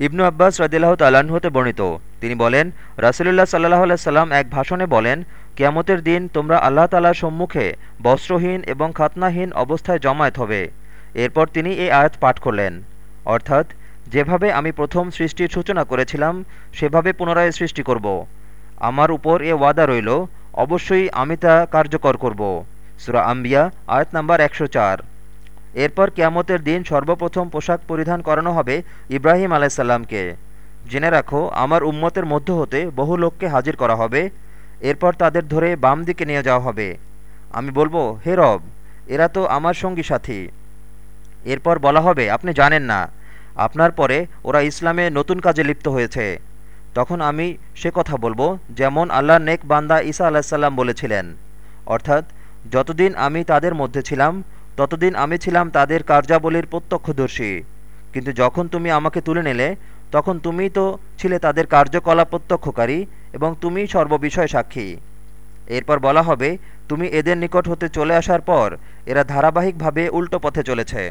ইবনু আব্বাস রদিল্লাহ তাল্লাহ্ন হতে বর্ণিত। তিনি বলেন, রাসুলুল্লাহ সাল্লাহ সাল্লাম এক ভাষণে বলেন, কিয়ামতের দিন তোমরা আল্লাহ তালার সম্মুখে বস্ত্রহীন এবং খাতনাহীন অবস্থায় জমায়েত হবে। এরপর তিনি এই আয়াত পাঠ করলেন। অর্থাৎ, যেভাবে আমি প্রথম সৃষ্টির সূচনা করেছিলাম, সেভাবে পুনরায় সৃষ্টি করব। আমার উপর এ ওয়াদা রইল, অবশ্যই আমি তা কার্যকর করব। সুরা আম্বিয়া, আয়াত নাম্বার একশো চার। এরপর কেয়ামতের দিন সর্বপ্রথম পোশাক পরিধান করানো হবে ইব্রাহিম আলাইসাল্লামকে জেনে রাখো, আমার উম্মতের মধ্য হতে বহু লোককে হাজির করা হবে। এরপর তাদের ধরে বাম দিকে নিয়ে যাওয়া হবে। আমি বলব, হে রব, এরা তো আমার সঙ্গী সাথী। এরপর বলা হবে, আপনি জানেন না। আপনার পরে ওরা ইসলামে নতুন কাজে লিপ্ত হয়েছে। তখন আমি সে কথা বলব, যেমন আল্লাহ নেক বান্দা ঈসা আলাহিসাল্লাম বলেছিলেন। অর্থাৎ, যতদিন আমি তাদের মধ্যে ছিলাম ততদিন আমি ছিলাম তাদের কার্যাবলীর প্রত্যক্ষদর্শী। কিন্তু যখন তুমি আমাকে তুলে নিলে, তখন তুমি তো ছিলে তাদের কার্যকলাপ প্রত্যক্ষকারী এবং তুমি সর্ববিষয় সাক্ষী। এরপর বলা হবে, তুমি এদের নিকট হতে চলে আসার পর এরা ধারাবাহিকভাবে উল্টো পথে চলেছে।